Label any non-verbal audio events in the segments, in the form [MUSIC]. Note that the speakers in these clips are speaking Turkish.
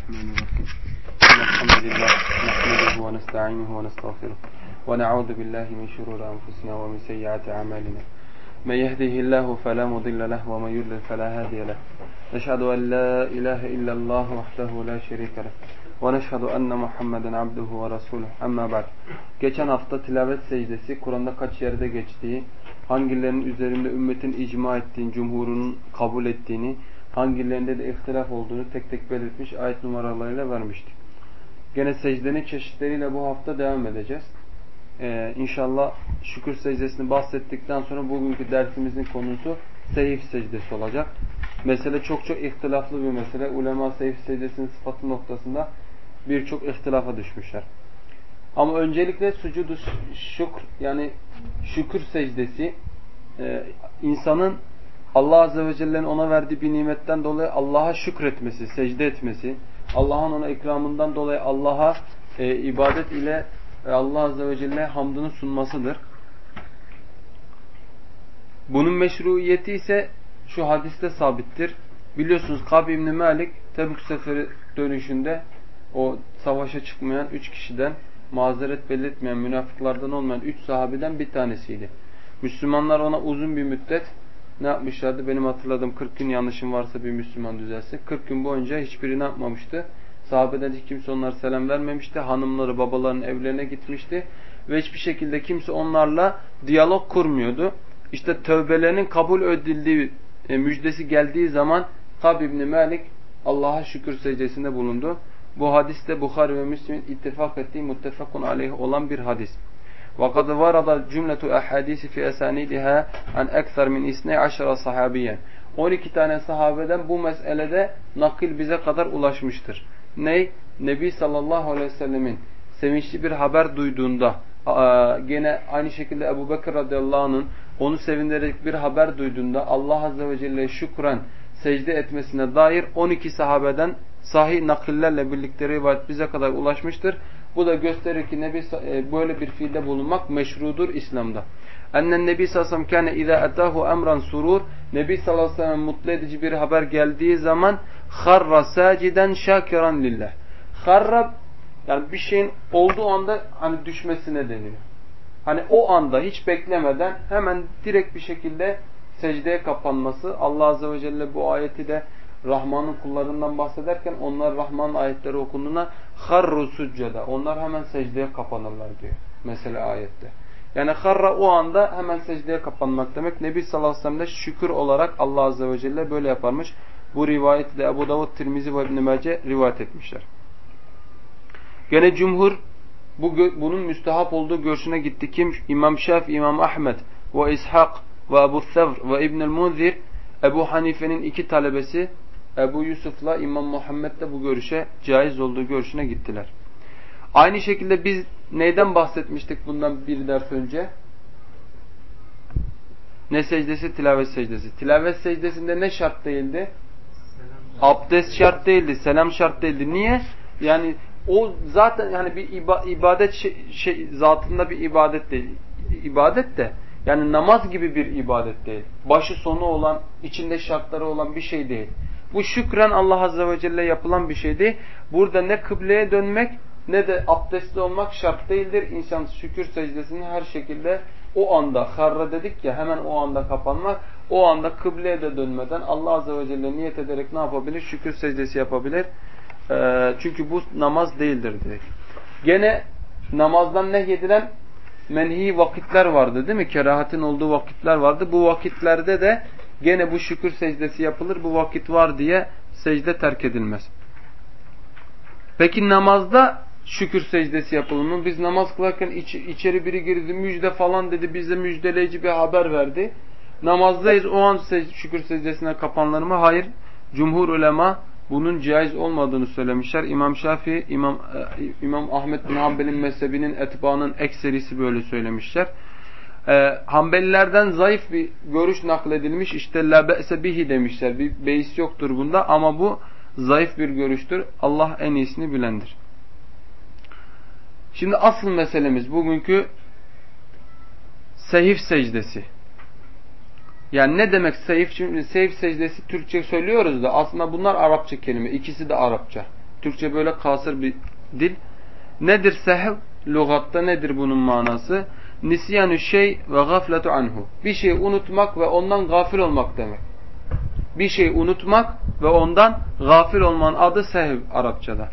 الرحمن الرحيم إن الحمد لله نحمده ونستعينه ونستغفره ونعوذ بالله من شرور أنفسنا ومن سيئات أعمالنا من يهده الله فلا مضل له ومن يضلل فلا هادي له نشهد أن لا إله إلا الله وحده لا şerike له ونشهد أن محمدا عبده ورسوله أما بعد Geçen hafta tilavet secdesi Kur'an'da kaç yerde geçtiği, hangilerinin üzerinde ümmetin icma ettiğini, cumhurun kabul ettiğini, hangilerinde de ihtilaf olduğunu tek tek belirtmiş ayet numaralarıyla vermiştik. Gene secdenin çeşitleriyle bu hafta devam edeceğiz. Ee, inşallah şükür secdesini bahsettikten sonra bugünkü dersimizin konusu seyif secdesi olacak. Mesele çok çok ihtilaflı bir mesele. Ulema seyif secdesinin sıfatı noktasında birçok ihtilafa düşmüşler. Ama öncelikle sucudu şükür yani şükür secdesi e, insanın Allah Azze ve Celle'nin ona verdiği bir nimetten dolayı Allah'a şükretmesi, secde etmesi, Allah'ın ona ikramından dolayı Allah'a e, ibadet ile e, Allah Azze ve Celle hamdını sunmasıdır. Bunun meşruiyeti ise şu hadiste sabittir. Biliyorsunuz Kab İbni Malik Tebük seferi dönüşünde o savaşa çıkmayan üç kişiden mazeret belirtmeyen münafıklardan olmayan üç sahabeden bir tanesiydi. Müslümanlar ona uzun bir müddet ne yapmışlardı? Benim hatırladığım 40 gün yanlışım varsa bir Müslüman düzelsin. 40 gün boyunca hiçbiri ne yapmamıştı? Sahabeden hiç kimse onlara selam vermemişti. Hanımları babalarının evlerine gitmişti. Ve hiçbir şekilde kimse onlarla diyalog kurmuyordu. İşte tövbelerinin kabul edildiği e, müjdesi geldiği zaman Kab İbni Malik Allah'a şükür secdesinde bulundu. Bu hadis de Bukhari ve Müslim'in ittifak ettiği muttefakun aleyh olan bir hadis. وقد ورد جملة أحاديث في أسانيدها عن أكثر من 12 صحابيا 12 tane sahabeden bu meselede nakil bize kadar ulaşmıştır. Ney? Nebi sallallahu aleyhi ve sellemin sevinçli bir haber duyduğunda gene aynı şekilde Ebu Bekir radıyallahu anh'ın onu sevindirerek bir haber duyduğunda Allah azze ve celle şükren secde etmesine dair 12 sahabeden sahih nakillerle birlikte rivayet bize kadar ulaşmıştır. Bu da gösterir ki Nebi e, böyle bir fiilde bulunmak meşrudur İslam'da. Ennen Nebi sallallahu aleyhi ve sellem kâne izâ etâhu emran surur. Nebi sallallahu aleyhi ve sellem mutlu edici bir haber geldiği zaman harra saciden şakiran lillah. Harra yani bir şeyin olduğu anda hani düşmesine deniyor. Hani o anda hiç beklemeden hemen direkt bir şekilde secdeye kapanması. Allah azze ve celle bu ayeti de Rahman'ın kullarından bahsederken onlar Rahman ayetleri okunduğuna harru succeda. Onlar hemen secdeye kapanırlar diyor. Mesela ayette. Yani harra o anda hemen secdeye kapanmak demek. Nebi sallallahu aleyhi ve sellem de şükür olarak Allah azze ve celle böyle yaparmış. Bu rivayeti de Ebu Davud, Tirmizi ve İbn-i Mece rivayet etmişler. Gene cumhur bu, bunun müstehap olduğu görüşüne gitti. Kim? İmam Şaf, İmam Ahmed ve İshak ve Ebu Thevr ve İbnül Munzir Ebu Hanife'nin iki talebesi Ebu Yusuf'la İmam Muhammed de bu görüşe caiz olduğu görüşüne gittiler. Aynı şekilde biz neyden bahsetmiştik bundan bir ders önce? Ne secdesi? Tilavet secdesi. Tilavet secdesinde ne şart değildi? Selam. Abdest şart değildi. Selam şart değildi. Niye? Yani o zaten yani bir ibadet şey, şey zatında bir ibadet değil. İbadet de yani namaz gibi bir ibadet değil. Başı sonu olan, içinde şartları olan bir şey değil. Bu şükren Allah Azze ve Celle yapılan bir şeydi. Burada ne kıbleye dönmek ne de abdestli olmak şart değildir. İnsan şükür secdesini her şekilde o anda harra dedik ya hemen o anda kapanmak. O anda kıbleye de dönmeden Allah Azze ve Celle niyet ederek ne yapabilir? Şükür secdesi yapabilir. Ee, çünkü bu namaz değildir dedik. Gene namazdan nehyedilen menhi vakitler vardı değil mi? Kerahatin olduğu vakitler vardı. Bu vakitlerde de gene bu şükür secdesi yapılır. Bu vakit var diye secde terk edilmez. Peki namazda şükür secdesi yapılır mı? Biz namaz kılarken iç, içeri biri girdi müjde falan dedi. Bize müjdeleyici bir haber verdi. Namazdayız o an secde, şükür secdesine kapanlar mı? Hayır. Cumhur ulema bunun caiz olmadığını söylemişler. İmam Şafii, İmam, e, İmam Ahmet bin Hanbel'in mezhebinin etbaının ekserisi böyle söylemişler. Ee, Hanbelilerden zayıf bir görüş nakledilmiş. İşte la be'se bihi demişler. Bir beis yoktur bunda ama bu zayıf bir görüştür. Allah en iyisini bilendir. Şimdi asıl meselemiz bugünkü sehif secdesi. Yani ne demek seyif? Şimdi seyif secdesi Türkçe söylüyoruz da aslında bunlar Arapça kelime. İkisi de Arapça. Türkçe böyle kasır bir dil. Nedir sehev? Lugatta nedir bunun manası? Nisyanü şey ve gafletu anhu. Bir şey unutmak ve ondan gafil olmak demek. Bir şey unutmak ve ondan gafil olmanın adı sehev Arapçada.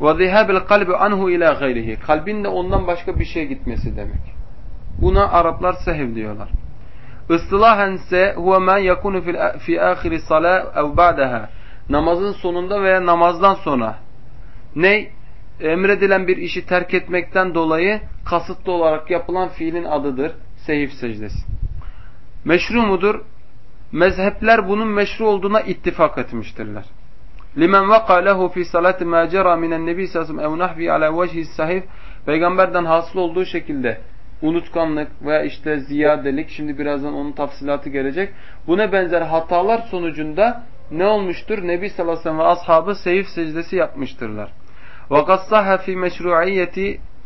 Ve zihabil kalbi anhu ila gayrihi. Kalbin de ondan başka bir şey gitmesi demek. Buna Araplar sehev diyorlar. Istilahen ise huve men yakunu fi ahiri salah ev ba'daha. Namazın sonunda veya namazdan sonra. Ne? Emredilen bir işi terk etmekten dolayı kasıtlı olarak yapılan fiilin adıdır. Sehif secdesi. Meşru mudur? Mezhepler bunun meşru olduğuna ittifak etmiştirler. Limen vaka lehu fi salati ma cera minen nebi sallallahu aleyhi ve ala vecihi sahif peygamberden hasıl olduğu şekilde unutkanlık veya işte ziyadelik şimdi birazdan onun tafsilatı gelecek. Buna benzer hatalar sonucunda ne olmuştur? Nebi sallallahu aleyhi ve ashabı seyif secdesi yapmıştırlar. وَقَدْ صَحَ فِي مَشْرُعِيَّةِ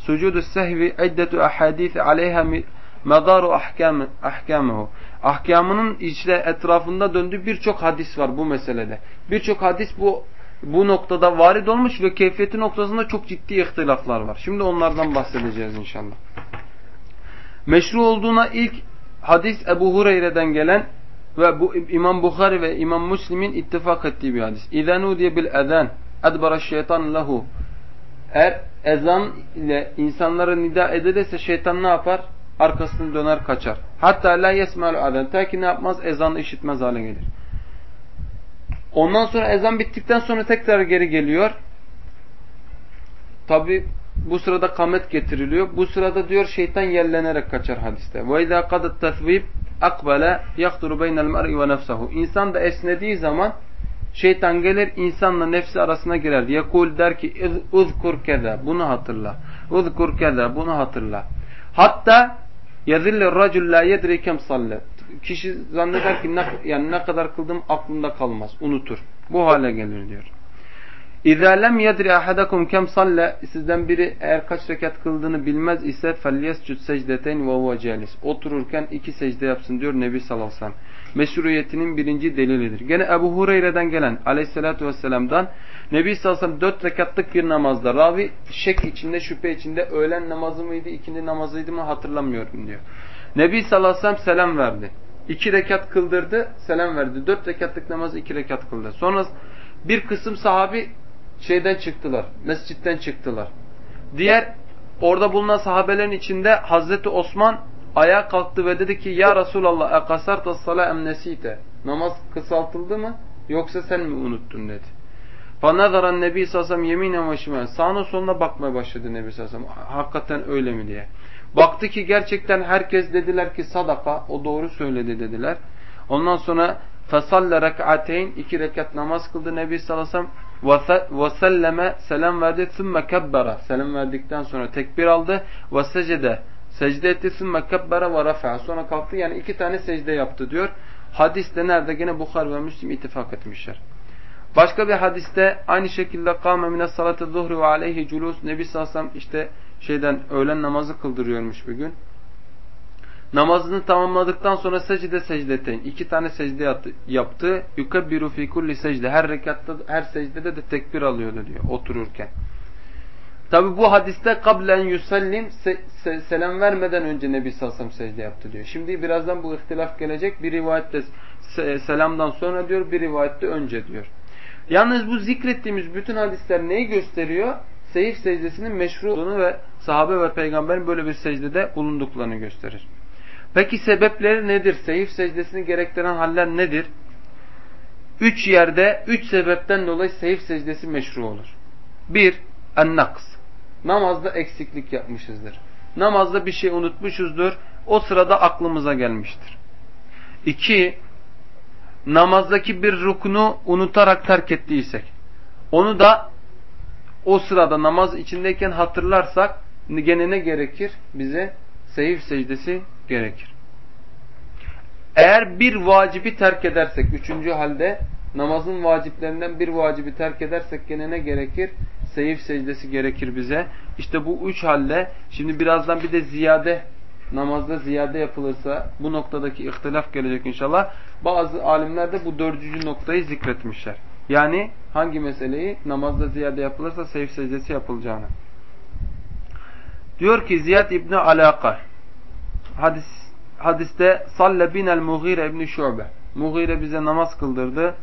سُجُودُ السَّهْوِ عِدَّةُ أَحَادِيثِ عَلَيْهَا medaru ahkam ahkamuhu. Ahkamının içinde etrafında döndüğü birçok hadis var bu meselede. Birçok hadis bu bu noktada varid olmuş ve keyfiyeti noktasında çok ciddi ihtilaflar var. Şimdi onlardan bahsedeceğiz inşallah. Meşru olduğuna ilk hadis Ebu Hureyre'den gelen ve bu İmam Bukhari ve İmam Müslim'in ittifak ettiği bir hadis. İzenu diye bil eden edbara şeytan lehu. eğer ezan ile insanları nida edilirse şeytan ne yapar? Arkasını döner kaçar. Hatta la yesmel aden. Ta ki ne yapmaz? Ezanı işitmez hale gelir. Ondan sonra ezan bittikten sonra tekrar geri geliyor. Tabi bu sırada kamet getiriliyor. Bu sırada diyor şeytan yerlenerek kaçar hadiste. İzâ kadet tesvib akbele yahturu beynel mer'i ve nefsehu. İnsan da esnediği zaman şeytan gelir insanla nefsi arasına girer. Yekul der ki uzkur keda bunu hatırla. Uzkur keda bunu hatırla. Hatta yazillir racul la yedri kem. Kişi zanneder ki ne, yani ne kadar kıldım aklında kalmaz. Unutur. Bu hale gelir diyor. İzâ lem yedri ahadakum kem salle sizden biri eğer kaç rekat kıldığını bilmez ise felyescud secdeten ve huve. Otururken iki secde yapsın diyor Nebi sallallahu aleyhi ve sellem. Meşruiyetinin birinci delilidir. Gene Ebu Hureyre'den gelen aleyhissalatü vesselam'dan Nebi sallallahu aleyhi ve sellem dört rekatlık bir namazda ravi şek içinde şüphe içinde öğlen namazı mıydı ikindi namazıydı mı hatırlamıyorum diyor. Nebi sallallahu aleyhi ve sellem selam verdi. İki rekat kıldırdı selam verdi. Dört rekatlık namazı iki rekat kıldı. Sonra bir kısım sahabi şeyden çıktılar. Mescitten çıktılar. Diğer orada bulunan sahabelerin içinde Hazreti Osman ayağa kalktı ve dedi ki Ya Resulallah ekasartas sala emnesite. Namaz kısaltıldı mı yoksa sen mi unuttun dedi. Fanadaran Nebi sallallahu yeminen ve şimalen. Sağına soluna bakmaya başladı Nebi sallallahu Hakikaten öyle mi diye. Baktı ki gerçekten herkes dediler ki sadaka o doğru söyledi dediler. Ondan sonra fesalle rek'ateyn iki rekat namaz kıldı Nebi aleyhi ve selleme selam verdi. Sümme kebbera selam verdikten sonra tekbir aldı. Ve secde etti. Sümme kebbera ve rafa'a sonra kalktı. Yani iki tane secde yaptı diyor. Hadiste nerede? Gene Bukhar ve Müslim ittifak etmişler. Başka bir hadiste aynı şekilde kâme mine salatı zuhri ve aleyhi culus Nebi sallallahu işte şeyden öğlen namazı kıldırıyormuş bir gün. Namazını tamamladıktan sonra secde secdeteyn. iki tane secde yaptı. Yukebbiru fi kulli secde. Her rekatta, her secdede de tekbir alıyordu diyor otururken. Tabi bu hadiste kablen yusallim se se selam vermeden önce Nebi Sassam secde yaptı diyor. Şimdi birazdan bu ihtilaf gelecek. Bir rivayette se selamdan sonra diyor, bir rivayette önce diyor. Yalnız bu zikrettiğimiz bütün hadisler neyi gösteriyor? Seyif secdesinin meşru olduğunu ve sahabe ve peygamberin böyle bir secdede bulunduklarını gösterir. Peki sebepleri nedir? Seyif secdesini gerektiren haller nedir? Üç yerde, üç sebepten dolayı seyif secdesi meşru olur. Bir, ennaks. Namazda eksiklik yapmışızdır. Namazda bir şey unutmuşuzdur. O sırada aklımıza gelmiştir. İki, namazdaki bir rukunu unutarak terk ettiysek, onu da o sırada namaz içindeyken hatırlarsak gene ne gerekir? Bize seyif secdesi gerekir. Eğer bir vacibi terk edersek, üçüncü halde namazın vaciplerinden bir vacibi terk edersek gene ne gerekir? Seyif secdesi gerekir bize. İşte bu üç halde, şimdi birazdan bir de ziyade, namazda ziyade yapılırsa bu noktadaki ihtilaf gelecek inşallah. Bazı alimler de bu dördüncü noktayı zikretmişler. Yani hangi meseleyi namazda ziyade yapılırsa seyf secdesi yapılacağını. Diyor ki Ziyad İbni Alaka hadis, hadiste salle binel Mughire İbni Şube Mughire bize namaz kıldırdı.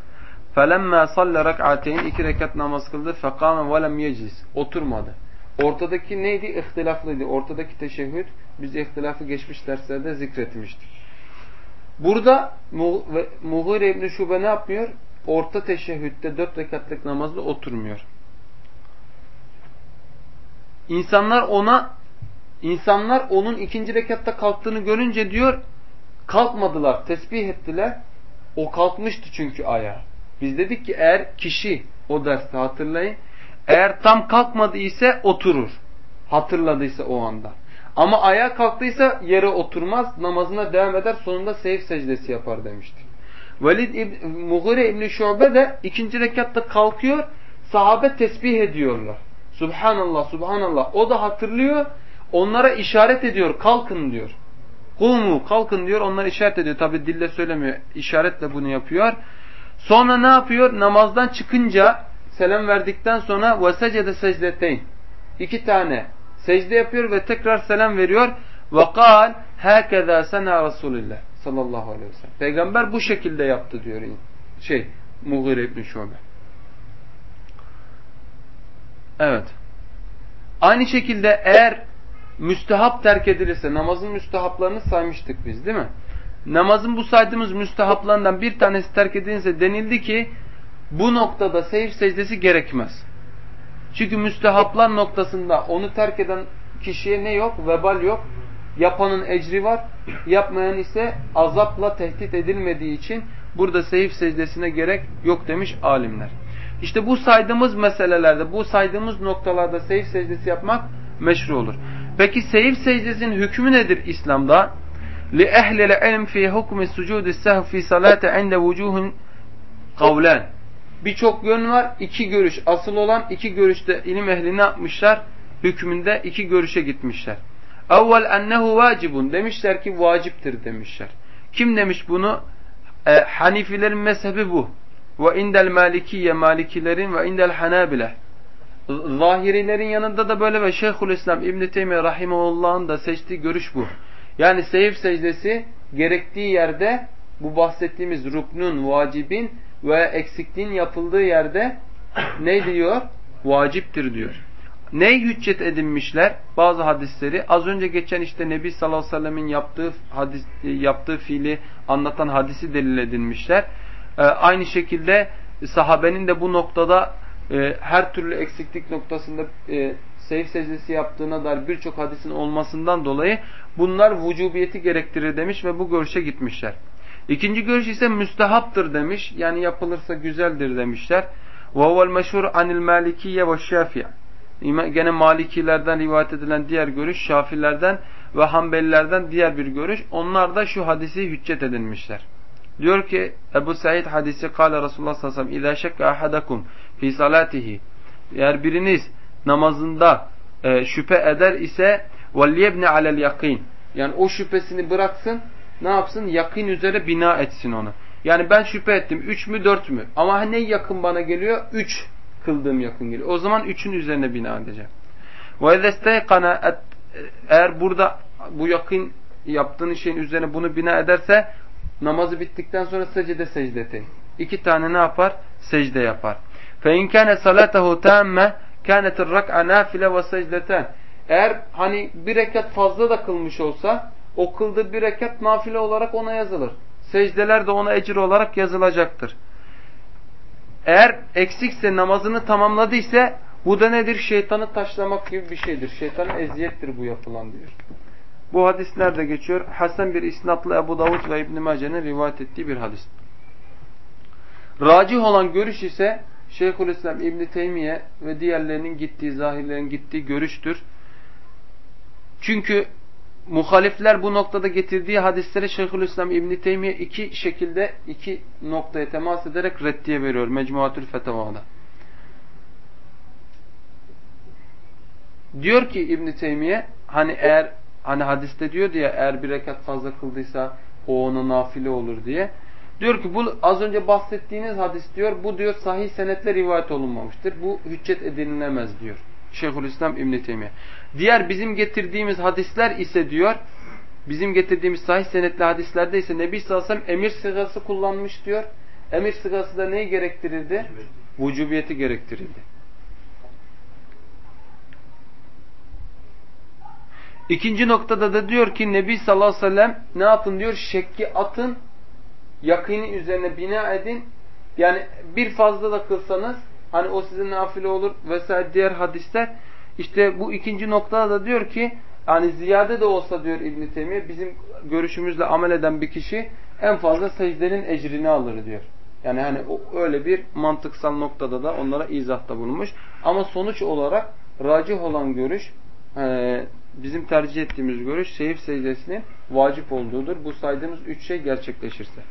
Felemma salle rak'ateyn iki rekat namaz kıldı. Ve lem yeclis. Oturmadı. Ortadaki neydi? İhtilaflıydı. Ortadaki teşehhüd biz ihtilafı geçmiş derslerde zikretmiştik. Burada Mughire İbni Şube ne yapmıyor? Orta teşehhütte dört rekatlık namazda oturmuyor. İnsanlar ona insanlar onun ikinci rekatta kalktığını görünce diyor kalkmadılar, tesbih ettiler. O kalkmıştı çünkü ayağa. Biz dedik ki eğer kişi o derste hatırlayın eğer tam kalkmadı ise oturur. Hatırladıysa o anda. Ama ayağa kalktıysa yere oturmaz, namazına devam eder, sonunda seyif secdesi yapar demiştik. Velid İbn, Mughire İbni Şube de ikinci rekatta kalkıyor, sahabe tesbih ediyorlar. Subhanallah, subhanallah. O da hatırlıyor, onlara işaret ediyor, kalkın diyor. Kumu, kalkın diyor, onlar işaret ediyor. Tabi dille söylemiyor, işaretle bunu yapıyor. Sonra ne yapıyor? Namazdan çıkınca selam verdikten sonra ve secde secdeteyn. İki tane secde yapıyor ve tekrar selam veriyor. Ve kal hakeza sena Resulullah sallallahu aleyhi ve sellem. Peygamber bu şekilde yaptı diyor şey Mughire İbn Şube. Evet. Aynı şekilde eğer müstehap terk edilirse namazın müstehaplarını saymıştık biz değil mi? Namazın bu saydığımız müstehaplarından bir tanesi terk edilirse denildi ki bu noktada seyir secdesi gerekmez. Çünkü müstehaplar noktasında onu terk eden kişiye ne yok? Vebal yok. Yapanın ecri var. Yapmayan ise azapla tehdit edilmediği için burada seyif secdesine gerek yok demiş alimler. İşte bu saydığımız meselelerde, bu saydığımız noktalarda seyif secdesi yapmak meşru olur. Peki seyif secdesinin hükmü nedir İslam'da? Li ehlil ilm fi hukmi sucudi sehv fi salati inde vucuhun kavlen. Birçok yön var. iki görüş. Asıl olan iki görüşte ilim ehli ne yapmışlar? Hükmünde iki görüşe gitmişler. Evvel ennehu vacibun. Demişler ki vaciptir demişler. Kim demiş bunu? E, Hanifilerin mezhebi bu. Ve indel malikiye malikilerin ve indel hanabile. Zahirilerin yanında da böyle ve Şeyhülislam İbn-i Teymiye Rahimahullah'ın da seçtiği görüş bu. Yani seyif secdesi gerektiği yerde bu bahsettiğimiz ruknun, vacibin ve eksikliğin yapıldığı yerde ne diyor? Vaciptir diyor. Ney hüccet edinmişler? Bazı hadisleri. Az önce geçen işte Nebi sallallahu aleyhi ve sellemin yaptığı, hadis, yaptığı fiili anlatan hadisi delil edinmişler. Ee, aynı şekilde sahabenin de bu noktada e, her türlü eksiklik noktasında e, seyif secdesi yaptığına dair birçok hadisin olmasından dolayı bunlar vücubiyeti gerektirir demiş ve bu görüşe gitmişler. İkinci görüş ise müstehaptır demiş. Yani yapılırsa güzeldir demişler. وَهُوَ الْمَشْهُرْ عَنِ الْمَالِكِيَّ وَالشَّافِيَ Gene Malikilerden rivayet edilen diğer görüş, Şafilerden ve Hanbelilerden diğer bir görüş. Onlar da şu hadisi hüccet edinmişler. Diyor ki Ebu Said hadisi kâle Resulullah sallallahu aleyhi ve sellem اِذَا شَكَّ أَحَدَكُمْ فِي صَلَاتِهِ Eğer biriniz namazında e, şüphe eder ise وَلْيَبْنِ عَلَى الْيَقِينَ Yani o şüphesini bıraksın, ne yapsın? Yakın üzere bina etsin onu. Yani ben şüphe ettim. Üç mü dört mü? Ama ne yakın bana geliyor? Üç kıldığım yakın geliyor. O zaman üçün üzerine bina edeceğim. وَاِذَسْتَيْقَنَا Eğer burada bu yakın yaptığın şeyin üzerine bunu bina ederse namazı bittikten sonra secde secdeti. İki tane ne yapar? Secde yapar. فَاِنْ كَانَ صَلَاتَهُ تَامَّ kânetir rak'a nafile ve secdeten. Eğer hani bir rekat fazla da kılmış olsa o kıldığı bir rekat nafile olarak ona yazılır. Secdeler de ona ecir olarak yazılacaktır. Eğer eksikse namazını tamamladıysa bu da nedir? Şeytanı taşlamak gibi bir şeydir. Şeytana eziyettir bu yapılan diyor. Bu hadis nerede geçiyor? Hasan bir isnatlı Ebu Davud ve İbn Mace'nin rivayet ettiği bir hadis. Racih olan görüş ise Şeyhülislam İbn Teymiye ve diğerlerinin gittiği, zahirlerin gittiği görüştür. Çünkü muhalifler bu noktada getirdiği hadisleri Şeyhülislam İbn Teymiye iki şekilde iki noktaya temas ederek reddiye veriyor Mecmuatül Fetavada. Diyor ki İbn Teymiye hani eğer hani hadiste diyor diye eğer bir rekat fazla kıldıysa o ona nafile olur diye. Diyor ki bu az önce bahsettiğiniz hadis diyor bu diyor sahih senetle rivayet olunmamıştır. Bu hüccet edinilemez diyor. Şeyhülislam İbn Teymiye. Diğer bizim getirdiğimiz hadisler ise diyor bizim getirdiğimiz sahih senetli hadislerde ise Nebi sallallahu aleyhi ve sellem emir sigası kullanmış diyor. Emir sigası da neyi gerektirirdi? Vücubiyeti gerektirirdi. İkinci noktada da diyor ki Nebi sallallahu aleyhi ve sellem ne yapın diyor? Şekki atın, yakini üzerine bina edin. Yani bir fazla da kılsanız hani o sizin nafile olur vesaire diğer hadisler. İşte bu ikinci noktada da diyor ki yani ziyade de olsa diyor İbn Teymiye bizim görüşümüzle amel eden bir kişi en fazla secdenin ecrini alır diyor. Yani hani öyle bir mantıksal noktada da onlara izahta bulunmuş. Ama sonuç olarak racih olan görüş e, bizim tercih ettiğimiz görüş seyif secdesinin vacip olduğudur. Bu saydığımız üç şey gerçekleşirse.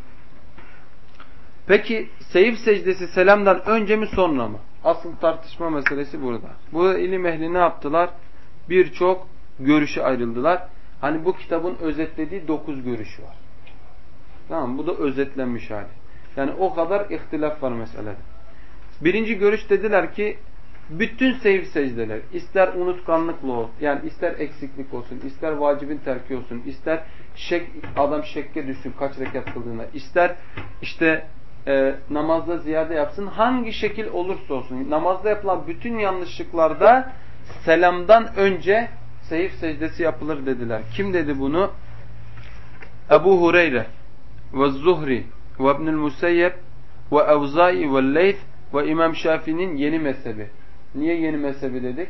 Peki seyif secdesi selamdan önce mi sonra mı? Asıl tartışma meselesi burada. Bu ilim ehli ne yaptılar? Birçok görüşe ayrıldılar. Hani bu kitabın özetlediği dokuz görüşü var. Tamam Bu da özetlenmiş hali. Yani o kadar ihtilaf var meselede. Birinci görüş dediler ki bütün seyir secdeler ister unutkanlıkla olsun yani ister eksiklik olsun ister vacibin terki olsun ister şek, adam şekke düşsün kaç rekat kıldığında ister işte e, namazda ziyade yapsın hangi şekil olursa olsun namazda yapılan bütün yanlışlıklarda selamdan önce seyir secdesi yapılır dediler. Kim dedi bunu? Ebu Hureyre ve Zuhri ve İbnül Museyyeb ve Evzai ve Leyth ve İmam Şafii'nin yeni mezhebi. Niye yeni mezhebi dedik?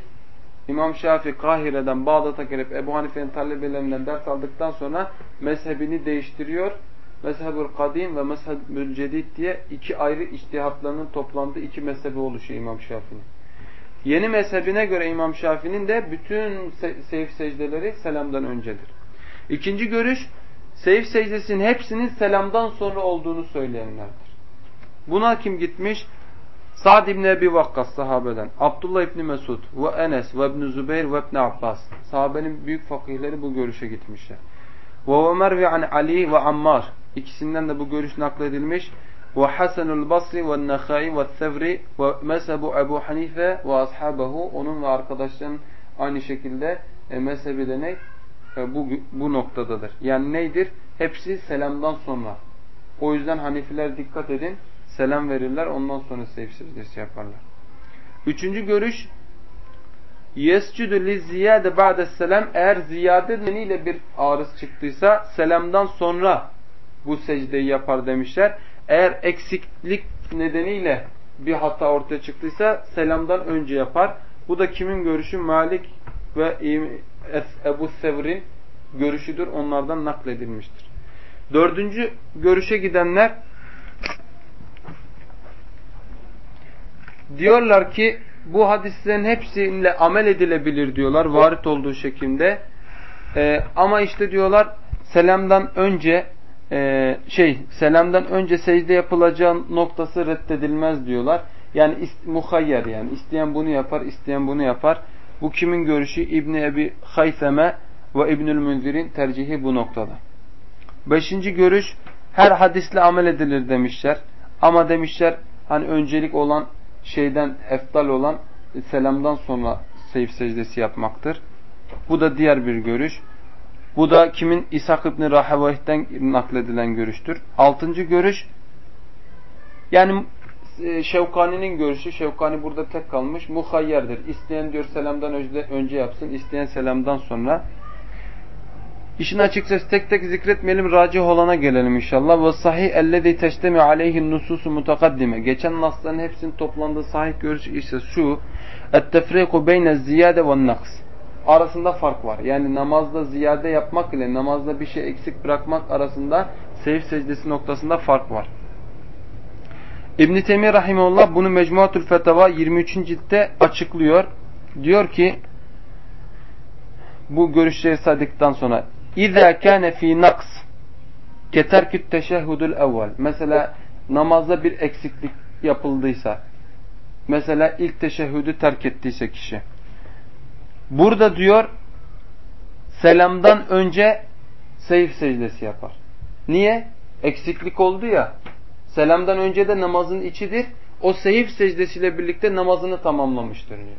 İmam Şafii Kahire'den Bağdat'a gelip Ebu Hanife'nin talebelerinden ders aldıktan sonra mezhebini değiştiriyor. Mezhebül Kadim ve Mezhebül Cedid diye iki ayrı iştihatlarının toplandığı iki mezhebi oluşuyor İmam Şafii'nin. Yeni mezhebine göre İmam Şafii'nin de bütün seyf secdeleri selamdan öncedir. İkinci görüş, seyf secdesinin hepsinin selamdan sonra olduğunu söyleyenlerdir. Buna kim gitmiş? Sa'd ibn Ebi Vakkas sahabeden, Abdullah ibn Mesud ve Enes ve ibn Zübeyir ve ibn Abbas. Sahabenin büyük fakihleri bu görüşe gitmişler. Ve Ömer ve an Ali ve Ammar. İkisinden de bu görüş nakledilmiş. Ve Hasanul Basri ve Nakhai ve Sevri ve mezhebu Ebu Hanife ve ashabahu. Onun ve arkadaşların aynı şekilde e, mezhebi de ne? E, bu, bu noktadadır. Yani neydir? Hepsi selamdan sonra. O yüzden Hanifiler dikkat edin selam verirler ondan sonra secde secdesi yaparlar. Üçüncü görüş yescudu li ziyade ba'de selam eğer ziyade nedeniyle bir arız çıktıysa selamdan sonra bu secdeyi yapar demişler. Eğer eksiklik nedeniyle bir hata ortaya çıktıysa selamdan önce yapar. Bu da kimin görüşü? Malik ve Ebu Sevr'in görüşüdür. Onlardan nakledilmiştir. Dördüncü görüşe gidenler diyorlar ki bu hadislerin hepsiyle amel edilebilir diyorlar varit olduğu şekilde. Ee, ama işte diyorlar selamdan önce e, şey selamdan önce secde yapılacağı noktası reddedilmez diyorlar. Yani muhayyer yani isteyen bunu yapar, isteyen bunu yapar. Bu kimin görüşü? İbn Ebi Hayseme ve İbnül Münzir'in tercihi bu noktada. Beşinci görüş her hadisle amel edilir demişler. Ama demişler hani öncelik olan şeyden eftal olan selamdan sonra seyif secdesi yapmaktır. Bu da diğer bir görüş. Bu da kimin? İshak İbni Rahavayh'ten nakledilen görüştür. Altıncı görüş yani e, Şevkani'nin görüşü, Şevkani burada tek kalmış, muhayyerdir. İsteyen diyor selamdan önce, yapsın, isteyen selamdan sonra. İşin açıkçası tek tek zikretmeyelim, racih olana gelelim inşallah. Ve sahih ellezî teştemi aleyhin nususu mutakaddime. Geçen nasların hepsinin toplandığı sahih görüş ise şu. Et-tefriku beyne ziyade ve. Arasında fark var. Yani namazda ziyade yapmak ile namazda bir şey eksik bırakmak arasında seyif secdesi noktasında fark var. İbn-i Teymiye Rahimullah bunu Mecmuatul Fetava 23. ciltte açıklıyor. Diyor ki bu görüşleri saydıktan sonra İza kana fi naqs keterküt teşehhudul evvel. Mesela namazda bir eksiklik yapıldıysa mesela ilk teşehhüdü terk ettiyse kişi. Burada diyor selamdan önce seyif secdesi yapar. Niye? Eksiklik oldu ya. Selamdan önce de namazın içidir. O seyif secdesiyle birlikte namazını tamamlamıştır diyor.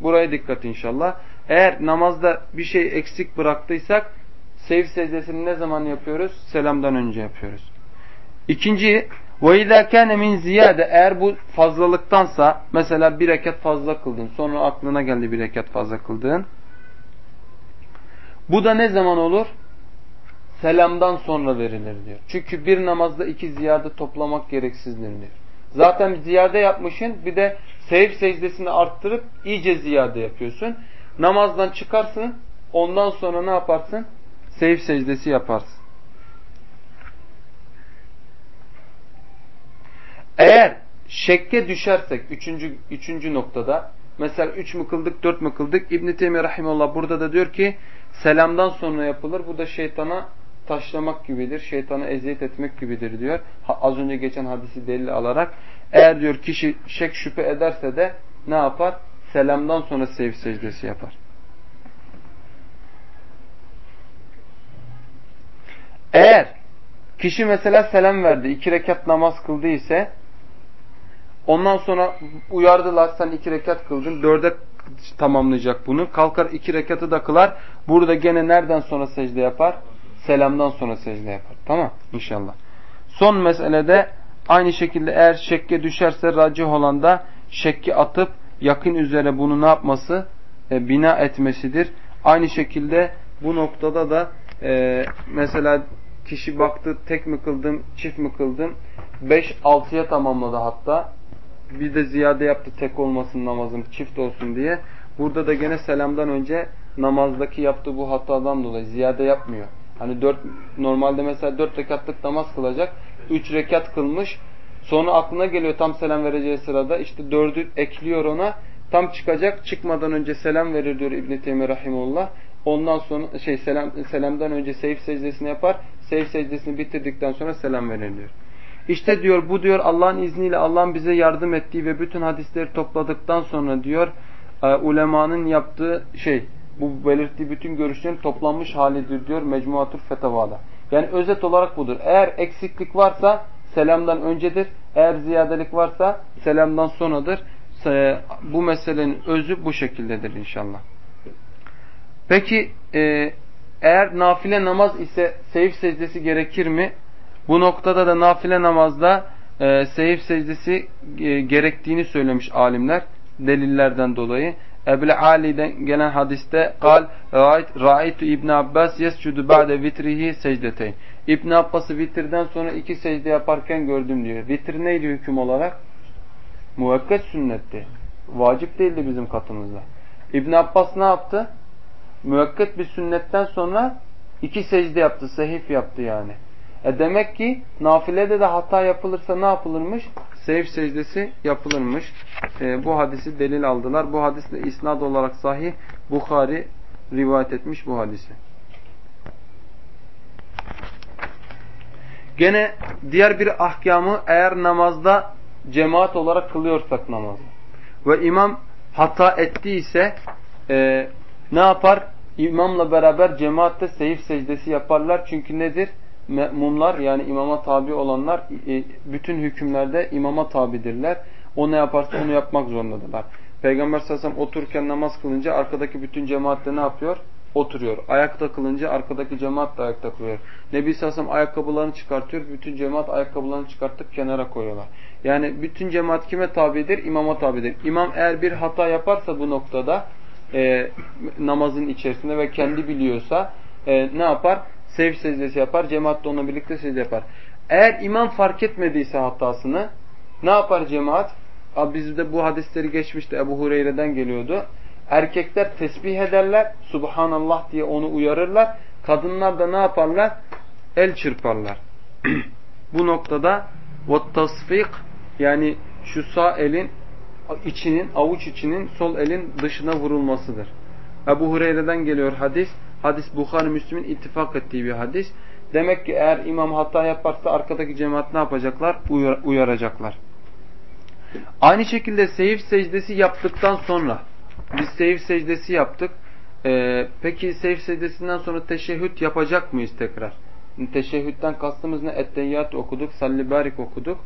Buraya dikkat inşallah. Eğer namazda bir şey eksik bıraktıysak seyif secdesini ne zaman yapıyoruz? Selamdan önce yapıyoruz. İkinci ve izâ kâne min ziyade eğer bu fazlalıktansa mesela bir rekat fazla kıldın. Sonra aklına geldi bir rekat fazla kıldın. Bu da ne zaman olur? Selamdan sonra verilir diyor. Çünkü bir namazda iki ziyade toplamak gereksizdir diyor. Zaten ziyade yapmışsın bir de seyif secdesini arttırıp iyice ziyade yapıyorsun. Namazdan çıkarsın ondan sonra ne yaparsın? Seyif secdesi yaparsın. Eğer şekke düşersek üçüncü, üçüncü noktada mesela üç mü kıldık dört mü kıldık İbn-i Rahimullah burada da diyor ki selamdan sonra yapılır. Bu da şeytana taşlamak gibidir. Şeytana eziyet etmek gibidir diyor. Az önce geçen hadisi delil alarak. Eğer diyor kişi şek şüphe ederse de ne yapar? Selamdan sonra sev secdesi yapar. Eğer kişi mesela selam verdi, iki rekat namaz kıldı ise ondan sonra uyardılar sen iki rekat kıldın, dörde tamamlayacak bunu. Kalkar iki rekatı da kılar. Burada gene nereden sonra secde yapar? Selamdan sonra secde yapar. Tamam inşallah. Son meselede aynı şekilde eğer şekke düşerse racih olan da şekki atıp yakın üzere bunu ne yapması? E, bina etmesidir. Aynı şekilde bu noktada da e, mesela kişi baktı tek mi kıldım, çift mi kıldım? 5-6'ya tamamladı hatta. Bir de ziyade yaptı tek olmasın namazım, çift olsun diye. Burada da gene selamdan önce namazdaki yaptığı bu hatadan dolayı ziyade yapmıyor. Hani dört, normalde mesela dört rekatlık namaz kılacak. Üç rekat kılmış. Sonra aklına geliyor tam selam vereceği sırada. işte dördü ekliyor ona. Tam çıkacak. Çıkmadan önce selam verir diyor İbn-i Teymi Rahimullah. Ondan sonra şey selam, selamdan önce seyif secdesini yapar. Seyif secdesini bitirdikten sonra selam verir diyor. İşte diyor bu diyor Allah'ın izniyle Allah'ın bize yardım ettiği ve bütün hadisleri topladıktan sonra diyor e, ulemanın yaptığı şey bu belirttiği bütün görüşlerin toplanmış halidir diyor Mecmuatur Fetavada. Yani özet olarak budur. Eğer eksiklik varsa selamdan öncedir. Eğer ziyadelik varsa selamdan sonradır. Bu meselenin özü bu şekildedir inşallah. Peki e, eğer nafile namaz ise seyif secdesi gerekir mi? Bu noktada da nafile namazda e, seyif secdesi e, gerektiğini söylemiş alimler delillerden dolayı. Ebu Ali'den gelen hadiste kal Ra'aytu İbn Abbas yescudu ba'de vitrihi secdeteyn. İbn Abbas'ı vitirden sonra iki secde yaparken gördüm diyor. Vitir neydi hüküm olarak? Muvekket sünnetti. Vacip değildi bizim katımızda. İbn Abbas ne yaptı? Müvekket bir sünnetten sonra iki secde yaptı. Sehif yaptı yani. E demek ki nafilede de hata yapılırsa ne yapılırmış? Seyf secdesi yapılırmış. E, bu hadisi delil aldılar. Bu hadis isnad olarak sahih. Bukhari rivayet etmiş bu hadisi. Gene diğer bir ahkamı eğer namazda cemaat olarak kılıyorsak namazı ve imam hata ettiyse e, ne yapar? İmamla beraber cemaatte seyif secdesi yaparlar. Çünkü nedir? Mumlar yani imama tabi olanlar e, bütün hükümlerde imama tabidirler. O ne yaparsa onu yapmak zorundadırlar. Peygamber sallallahu aleyhi ve sellem otururken namaz kılınca arkadaki bütün cemaatte ne yapıyor? Oturuyor. Ayakta kılınca arkadaki cemaat de ayakta kılıyor. Nebi sallallahu aleyhi ve sellem ayakkabılarını çıkartıyor. Bütün cemaat ayakkabılarını çıkartıp kenara koyuyorlar. Yani bütün cemaat kime tabidir? İmama tabidir. İmam eğer bir hata yaparsa bu noktada e, namazın içerisinde ve kendi biliyorsa e, ne yapar? Sev secdesi yapar. Cemaat de onunla birlikte secde yapar. Eğer imam fark etmediyse hatasını ne yapar cemaat? Bizde bu hadisleri geçmişti. Ebu Hureyre'den geliyordu. Erkekler tesbih ederler. Subhanallah diye onu uyarırlar. Kadınlar da ne yaparlar? El çırparlar. [CLEARS THROAT] bu noktada tasfik yani şu sağ elin içinin, avuç içinin sol elin dışına vurulmasıdır. Ebu Hureyre'den geliyor hadis. Hadis Bukhari Müslim'in ittifak ettiği bir hadis. Demek ki eğer imam hata yaparsa arkadaki cemaat ne yapacaklar? Uyar, uyaracaklar. Aynı şekilde seyif secdesi yaptıktan sonra biz seyif secdesi yaptık. Ee, peki seyif secdesinden sonra teşehhüt yapacak mıyız tekrar? Teşehhütten kastımız ne? Etteyyat okuduk, sallibarik okuduk.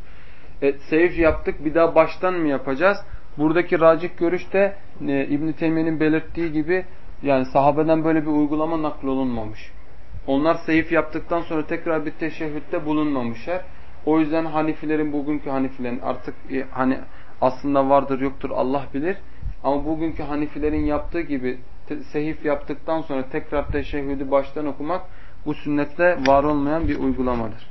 E, seyif yaptık bir daha baştan mı yapacağız? Buradaki racih görüşte e, İbn Teymiye'nin belirttiği gibi yani sahabeden böyle bir uygulama naklolunmamış. Onlar seyif yaptıktan sonra tekrar bir teşehhütte bulunmamışlar. O yüzden Hanifilerin bugünkü Hanifilerin artık e, hani aslında vardır yoktur Allah bilir. Ama bugünkü Hanifilerin yaptığı gibi sehif yaptıktan sonra tekrar teşehhüdü baştan okumak bu sünnette var olmayan bir uygulamadır.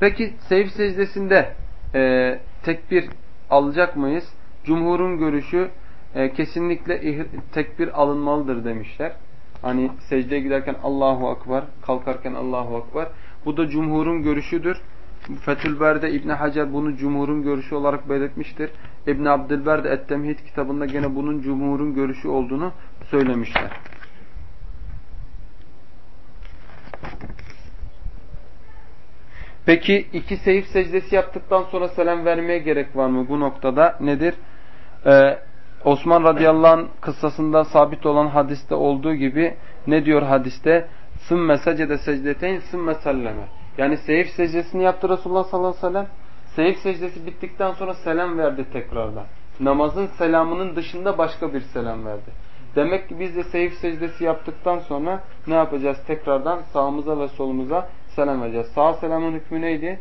Peki seyif secdesinde e, tekbir alacak mıyız? Cumhurun görüşü e, kesinlikle tekbir alınmalıdır demişler. Hani secdeye giderken Allahu Akbar, kalkarken Allahu Akbar. Bu da cumhurun görüşüdür. Fethülber'de İbn Hacer bunu cumhurun görüşü olarak belirtmiştir. İbn Abdülber de Et-Temhid kitabında gene bunun cumhurun görüşü olduğunu söylemişler. Peki iki seyif secdesi yaptıktan sonra selam vermeye gerek var mı bu noktada? Nedir? Ee, Osman radıyallahu anh kıssasında sabit olan hadiste olduğu gibi ne diyor hadiste? Sümme secde secdeteyn sümme selleme. Yani seyif secdesini yaptı Resulullah sallallahu aleyhi ve sellem. Seyif secdesi bittikten sonra selam verdi tekrardan. Namazın selamının dışında başka bir selam verdi. Demek ki biz de seyif secdesi yaptıktan sonra ne yapacağız? Tekrardan sağımıza ve solumuza selam vereceğiz. Sağ selamın hükmü neydi?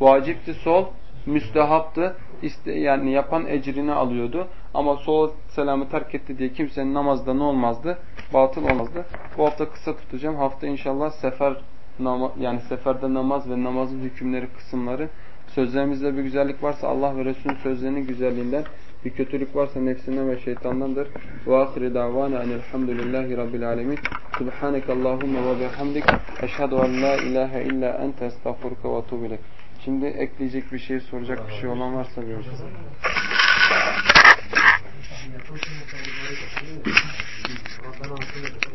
Vacipti sol, müstehaptı. İşte yani yapan ecrini alıyordu. Ama sol selamı terk etti diye kimsenin namazda ne olmazdı? Batıl olmazdı. Bu hafta kısa tutacağım. Hafta inşallah sefer yani seferde namaz ve namazın hükümleri kısımları sözlerimizde bir güzellik varsa Allah ve Resulünün sözlerinin güzelliğinden bir kötülük varsa nefsinden ve şeytandandır. Ve ahire davana enelhamdülillahi rabbil alemin. Subhaneke Allahumma ve bihamdik. Eşhedü en la ilahe illa ente estağfurke ve etûbü Şimdi ekleyecek bir şey, soracak bir şey olan varsa görüşürüz. Thank you.